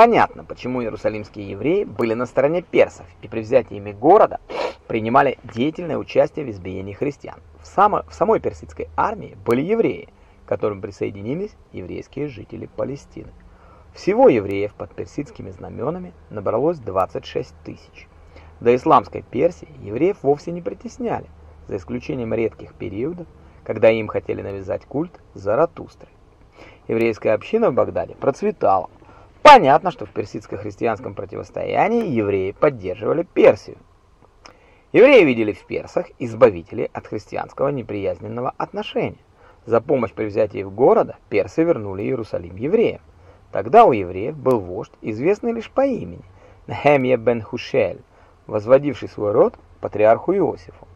Понятно, почему иерусалимские евреи были на стороне персов и при взятии ими города принимали деятельное участие в избиении христиан. В, само, в самой персидской армии были евреи, к которым присоединились еврейские жители Палестины. Всего евреев под персидскими знаменами набралось 26 тысяч. До исламской Персии евреев вовсе не притесняли, за исключением редких периодов, когда им хотели навязать культ Заратустры. Еврейская община в Багдаде процветала, Понятно, что в персидско-христианском противостоянии евреи поддерживали Персию. Евреи видели в персах избавителей от христианского неприязненного отношения. За помощь при взятии в города персы вернули Иерусалим евреям. Тогда у евреев был вождь, известный лишь по имени, Нехемия бен Хушель, возводивший свой род патриарху Иосифу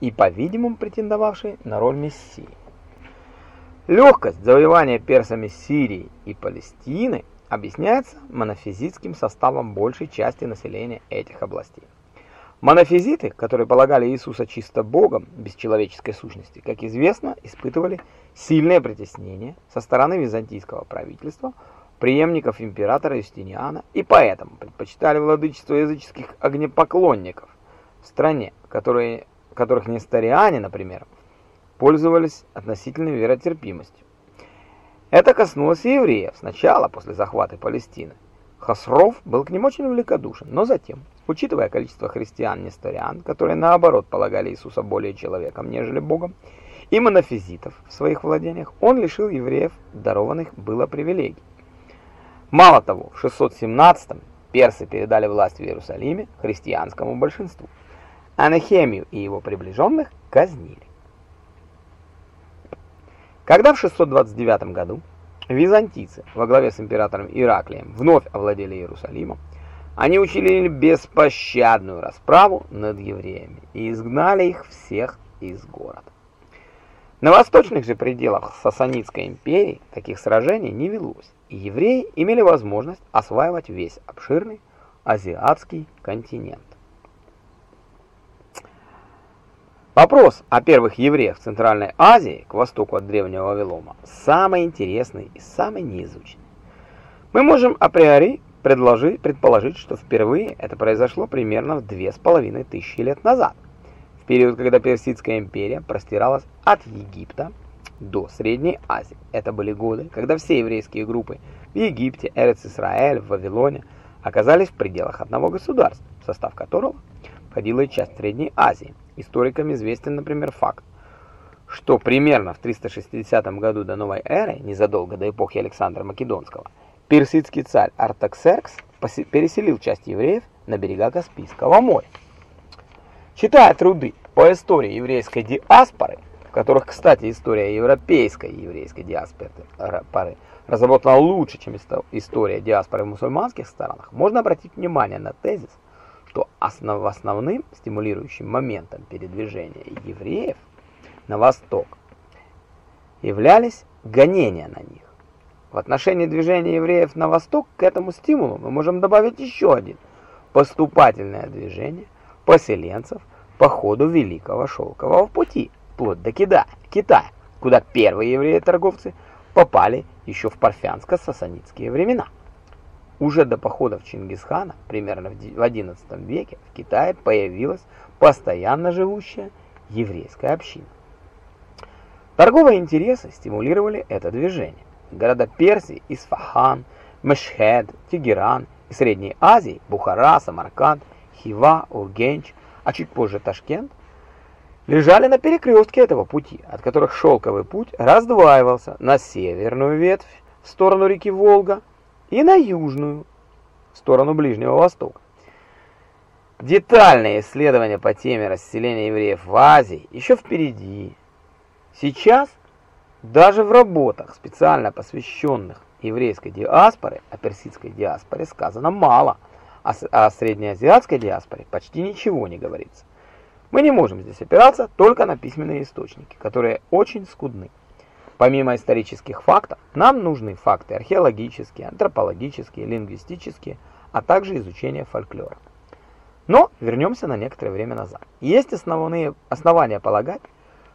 и, по-видимому, претендовавший на роль мессии. Легкость завоевания персами Сирии и Палестины – объясняется монофизитским составом большей части населения этих областей. Монофизиты, которые полагали Иисуса чисто Богом, без человеческой сущности, как известно, испытывали сильное притеснение со стороны византийского правительства, преемников императора Юстиниана, и поэтому предпочитали владычество языческих огнепоклонников в стране, которые, которых несториане, например, пользовались относительной веротерпимостью. Это коснулось и евреев сначала, после захвата Палестины. Хасров был к ним очень великодушен, но затем, учитывая количество христиан-несториан, которые наоборот полагали Иисуса более человеком, нежели Богом, и монофизитов в своих владениях, он лишил евреев дарованных было привилегий. Мало того, в 617-м персы передали власть в Иерусалиме христианскому большинству, а Нехемию и его приближенных казнили. Когда в 629 году византийцы во главе с императором Ираклием вновь овладели Иерусалимом, они учинили беспощадную расправу над евреями и изгнали их всех из города. На восточных же пределах Сасанидской империи таких сражений не велось, и евреи имели возможность осваивать весь обширный азиатский континент. Вопрос о первых евреях в Центральной Азии, к востоку от Древнего Вавилона, самый интересный и самый неизученный. Мы можем априори предложить, предположить, что впервые это произошло примерно в две с половиной тысячи лет назад, в период, когда Персидская империя простиралась от Египта до Средней Азии. Это были годы, когда все еврейские группы в Египте, Эрец-Исраэль, в Вавилоне оказались в пределах одного государства, в состав которого входила и часть Средней Азии – Историкам известен, например, факт, что примерно в 360 году до новой эры, незадолго до эпохи Александра Македонского, персидский царь Артаксеркс переселил часть евреев на берега Каспийского моря. Читая труды по истории еврейской диаспоры, в которых, кстати, история европейской еврейской диаспоры разработана лучше, чем история диаспоры в мусульманских странах, можно обратить внимание на тезис, что основ, основным стимулирующим моментом передвижения евреев на восток являлись гонения на них. В отношении движения евреев на восток к этому стимулу мы можем добавить еще один – поступательное движение поселенцев по ходу Великого Шелкового пути, вплоть до Китая, Китая куда первые евреи-торговцы попали еще в парфянско-сасанидские времена. Уже до походов Чингисхана, примерно в XI веке, в Китае появилась постоянно живущая еврейская община. Торговые интересы стимулировали это движение. Города Персии, Исфахан, Мешхед, Тегеран и Средней Азии, Бухара, Самарканд, Хива, Ургенч, а чуть позже Ташкент, лежали на перекрестке этого пути, от которых шелковый путь раздваивался на северную ветвь в сторону реки Волга и на южную, сторону Ближнего Востока. Детальные исследования по теме расселения евреев в Азии еще впереди. Сейчас даже в работах, специально посвященных еврейской диаспоре, о персидской диаспоре сказано мало, а о среднеазиатской диаспоре почти ничего не говорится. Мы не можем здесь опираться только на письменные источники, которые очень скудны. Помимо исторических фактов, нам нужны факты археологические, антропологические, лингвистические, а также изучение фольклора. Но вернемся на некоторое время назад. Есть основные основания полагать,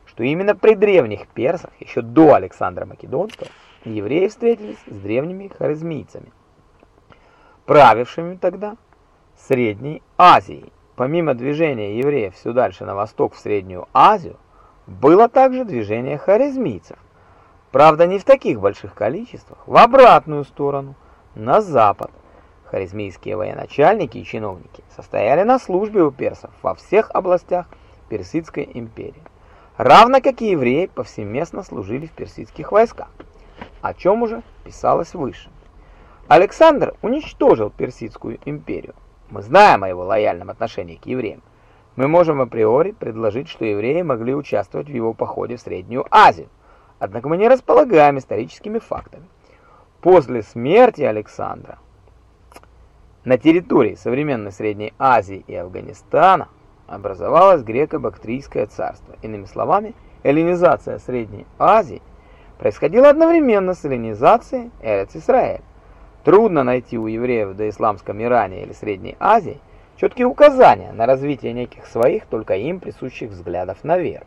что именно при древних персах, еще до Александра Македонского, евреи встретились с древними харизмийцами. правившими тогда Средней Азией. Помимо движения евреев все дальше на восток в Среднюю Азию, было также движение харизмийцев. Правда, не в таких больших количествах, в обратную сторону, на запад. Харизмийские военачальники и чиновники состояли на службе у персов во всех областях Персидской империи, равно как и евреи повсеместно служили в персидских войсках, о чем уже писалось выше. Александр уничтожил Персидскую империю. Мы знаем о его лояльном отношении к евреям. Мы можем априори предложить, что евреи могли участвовать в его походе в Среднюю Азию, однако мы не располагаем историческими фактами. После смерти Александра на территории современной Средней Азии и Афганистана образовалось греко-бактрийское царство. Иными словами, эллинизация Средней Азии происходила одновременно с эллинизацией Эрец-Исраэль. Трудно найти у евреев в доисламском Иране или Средней Азии четкие указания на развитие неких своих, только им присущих взглядов на веру.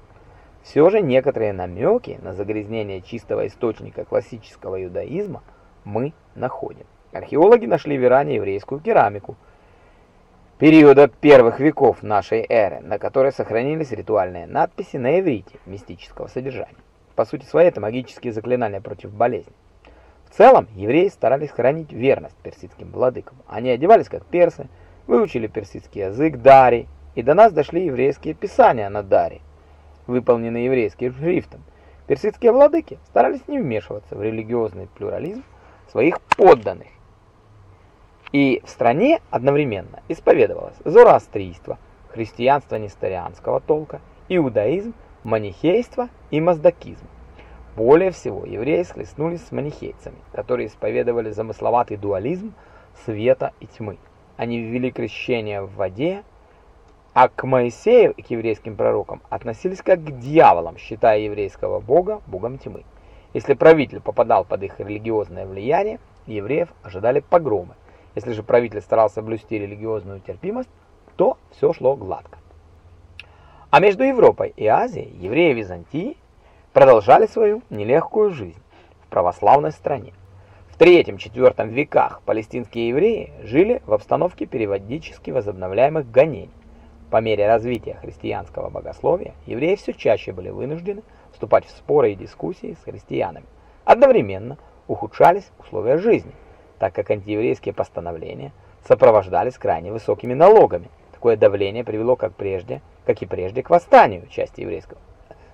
Все же некоторые намеки на загрязнение чистого источника классического иудаизма мы находим. Археологи нашли в Иране еврейскую керамику периода первых веков нашей эры, на которой сохранились ритуальные надписи на иврите мистического содержания. По сути своей, это магические заклинания против болезни. В целом, евреи старались хранить верность персидским владыкам. Они одевались как персы, выучили персидский язык дари, и до нас дошли еврейские писания на дари, выполненные еврейским шрифтом. Персидские владыки старались не вмешиваться в религиозный плюрализм своих подданных и в стране одновременно исповедовалось зороастрийство, христианство несторианского толка, иудаизм, манихейство и маздакизм. Более всего евреи схлестнулись с манихейцами, которые исповедовали замысловатый дуализм света и тьмы. Они ввели крещение в воде, а к Моисею и к еврейским пророкам относились как к дьяволам, считая еврейского бога богом тьмы. Если правитель попадал под их религиозное влияние, евреев ожидали погромы, если же правитель старался блюсти религиозную терпимость, то все шло гладко. А между Европой и Азией евреи Византии продолжали свою нелегкую жизнь в православной стране. В III-IV веках палестинские евреи жили в обстановке периодически возобновляемых гонений. По мере развития христианского богословия евреи все чаще были вынуждены вступать в споры и дискуссии с христианами. Одновременно ухудшались условия жизни – так как антиеврейские постановления сопровождались крайне высокими налогами. Такое давление привело как прежде, как и прежде к восстанию части еврейского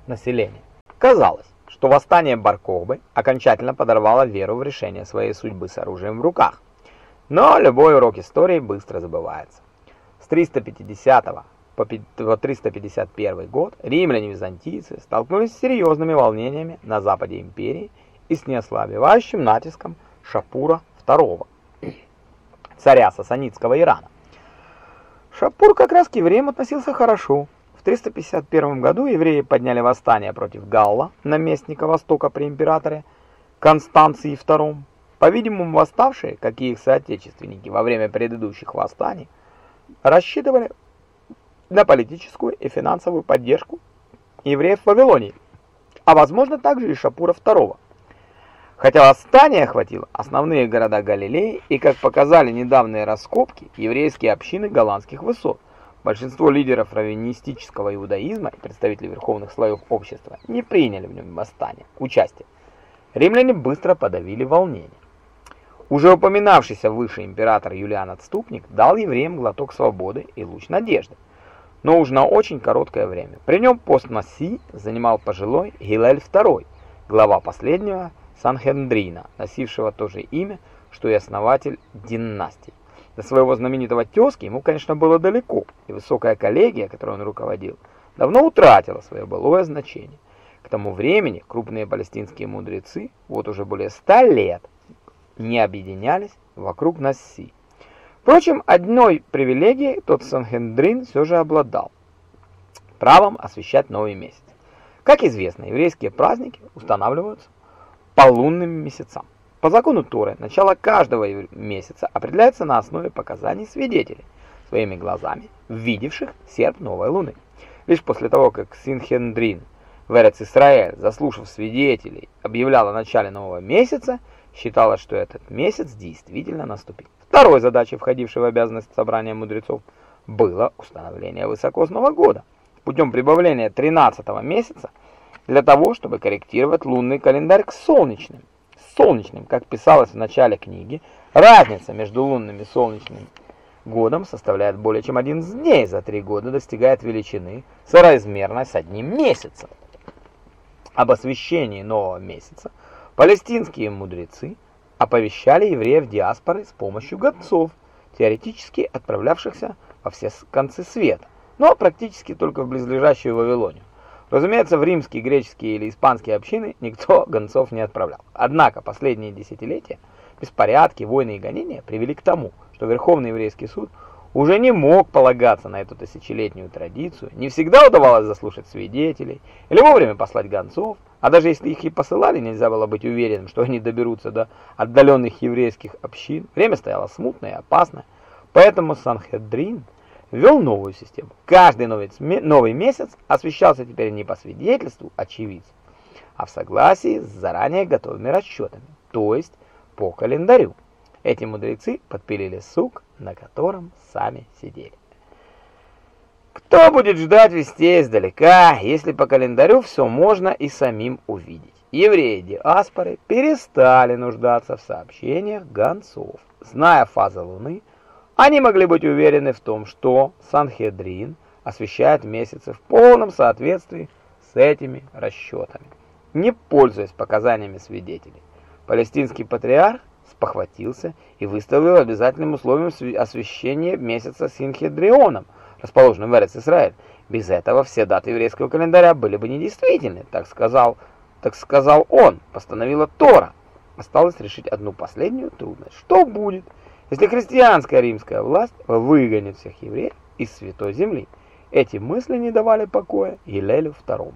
населения. Казалось, что восстание Баркобы окончательно подорвало веру в решение своей судьбы с оружием в руках. Но любой урок истории быстро забывается. С 350 по 351 год римляне-византийцы столкнулись с серьезными волнениями на западе империи и с неослабевающим натиском Шапура II, царя сасанидского Ирана. Шапур как раз к евреям относился хорошо. В 351 году евреи подняли восстание против Галла, наместника Востока при императоре Констанции II. По-видимому, восставшие, как и их соотечественники во время предыдущих восстаний, рассчитывали на политическую и финансовую поддержку евреев в Вавилонии, а возможно также и Шапура II. Хотя восстание охватило основные города Галилеи и, как показали недавние раскопки, еврейские общины голландских высот, большинство лидеров раввинистического иудаизма и представителей верховных слоев общества не приняли в нем восстание, участие. Римляне быстро подавили волнение. Уже упоминавшийся выше император Юлиан Отступник дал евреям глоток свободы и луч надежды, но уж на очень короткое время. При нем пост Масси занимал пожилой Гилель II, глава последнего Санхендрина, носившего то же имя, что и основатель династии. До своего знаменитого тезки ему, конечно, было далеко, и высокая коллегия, которой он руководил, давно утратила свое былое значение. К тому времени крупные палестинские мудрецы, вот уже более ста лет, не объединялись вокруг Насси. Впрочем, одной привилегией тот Санхендрин все же обладал – правом освещать новый месяц. Как известно, еврейские праздники устанавливаются по лунным месяцам. По закону Торы, начало каждого месяца определяется на основе показаний свидетелей, своими глазами видевших серп новой луны. Лишь после того, как Синхендрин в Эрец-Исраэль, заслушав свидетелей, объявлял о начале нового месяца, считалось, что этот месяц действительно наступил. Второй задачей, входившей в обязанность собрания мудрецов, было установление высокосного года путем прибавления 13 месяца для того, чтобы корректировать лунный календарь к солнечным. Солнечным, как писалось в начале книги, разница между лунным и солнечным годом составляет более чем 11 дней, за три года достигает величины, соразмерной с одним месяцем. Об освящении нового месяца палестинские мудрецы оповещали евреев диаспоры с помощью гонцов, теоретически отправлявшихся во все концы света, но практически только в близлежащую Вавилонию. Разумеется, в римские, греческие или испанские общины никто гонцов не отправлял. Однако последние десятилетия беспорядки, войны и гонения привели к тому, что Верховный еврейский суд уже не мог полагаться на эту тысячелетнюю традицию, не всегда удавалось заслушать свидетелей или вовремя послать гонцов, а даже если их и посылали, нельзя было быть уверенным, что они доберутся до отдаленных еврейских общин. Время стояло смутное и опасное, поэтому Санхедрин ввел новую систему. Каждый новый, новый месяц освещался теперь не по свидетельству очевидцев, а в согласии с заранее готовыми расчетами, то есть по календарю. Эти мудрецы подпилили сук, на котором сами сидели. Кто будет ждать вестей издалека, если по календарю все можно и самим увидеть? Евреи диаспоры перестали нуждаться в сообщениях гонцов. Зная фазы Луны, они могли быть уверены в том, что Санхедрин освещает месяцы в полном соответствии с этими расчетами, не пользуясь показаниями свидетелей. Палестинский патриарх спохватился и выставил обязательным условием освящения месяца Синхедрионом, расположенным в Эрец-Исраэль. Без этого все даты еврейского календаря были бы недействительны, так сказал, так сказал он, постановила Тора. Осталось решить одну последнюю трудность. Что будет, если христианская римская власть выгонит всех евреев из Святой Земли. Эти мысли не давали покоя Елелю II.